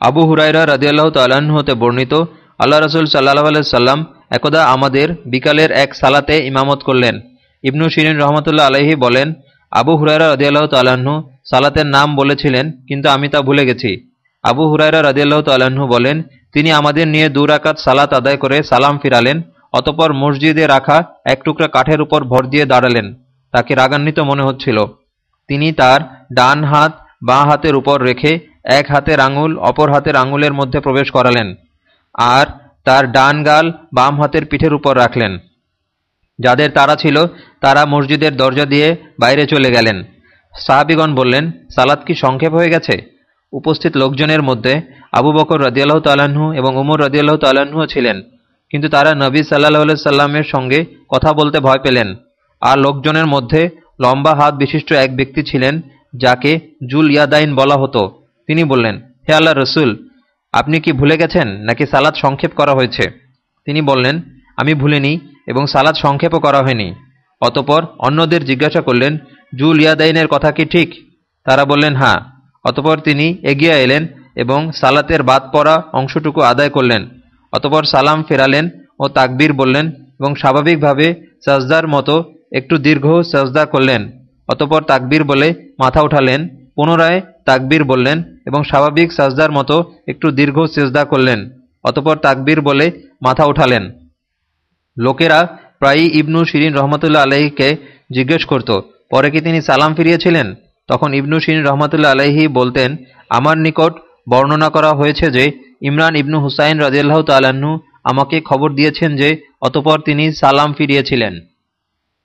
আবু হুরাইরা রাজিয়াল্লাহ তাল্লাহ্ন হতে বর্ণিত, আল্লাহ রসুল সাল্লাহ সাল্লাম একদা আমাদের বিকালের এক সালাতে ইমামত করলেন। ইবনু শিরিন রহমতুল্লাহ আলহি বলেন, আবু হুরাইরা রদিয়াল্লাহ তাল্লাহ্ন সালাতের নাম বলেছিলেন, কিন্তু আমি তা ভুলে গেছি। আবু হুরাইরা রদিয়াল্লাহ তাল্লাহ্ন বলেন, তিনি আমাদের নিয়ে দুরাকাত সালাত আদায় করে সালাম ফিরালেন, অতপর মসজিদে রাখা এক টুকরা কাঠের উপর ভর দিয়ে দাঁড়ালেন, তাকে রাগান্বিত মনে হচ্ছিল। তিনি তার ডান হাত বাঁ হাতের উপর রেখে এক হাতের আঙুল, অপর হাতের আঙুলের মধ্যে প্রবেশ করালেন আর তার ডান গাল বাম হাতের পিঠের উপর রাখলেন। যাদের তারা ছিল, তারা মসজিদের দরজা দিয়ে বাইরে চলে গেলেন। সাহাবিগণ বললেন সালাদ কি সংক্ষেপ হয়ে গেছে? উপস্থিত লোকজনের মধ্যে আবু বকর রদিয়াল্লাহ তাল্লাহ্ন এবং উমর রদিয়াল্লাহ তাল্লাহ্নও ছিলেন। কিন্তু তারা নবী সাল্লাহ সাল্লামের সঙ্গে কথা বলতে ভয় পেলেন। আর লোকজনের মধ্যে লম্বা হাত বিশিষ্ট এক ব্যক্তি ছিলেন যাকে জুল ইয়াদাইন বলা হতো। তিনি বললেন, হে আল্লাহ রসুল, আপনি কি ভুলে গেছেন নাকি সালাদ সংক্ষেপ করা হয়েছে? তিনি বললেন, আমি ভুলিনি এবং সালাদ সংক্ষেপও করা হয়নি। অতপর অন্যদের জিজ্ঞাসা করলেন জুল ইয়াদাইনের কথা কি ঠিক? তারা বললেন হ্যাঁ। অতপর তিনি এগিয়ে এলেন এবং সালাতের বাদ পড়া অংশটুকু আদায় করলেন। অতপর সালাম ফেরালেন ও তাকবীর বললেন এবং স্বাভাবিকভাবে সাজদার মতো একটু দীর্ঘ সাজদা করলেন। অতপর তাকবীর বলে মাথা উঠালেন, পুনরায় তাকবীর বললেন এবং স্বাভাবিক সাজদার মতো একটু দীর্ঘ সেজদা করলেন। অতপর তাকবীর বলে মাথা উঠালেন। লোকেরা প্রায়ই ইবনু শিরিন রহমতুল্লা আলহীকে জিজ্ঞেস করত, পরে কি তিনি সালাম ফিরিয়েছিলেন? তখন ইবনু শিরিন রহমতুল্লা আলহী বলতেন, আমার নিকট বর্ণনা করা হয়েছে যে ইমরান ইবনু হুসাইন রাজিয়াল্লাহ তাল্লাহ্ন আমাকে খবর দিয়েছেন যে অতপর তিনি সালাম ফিরিয়েছিলেন।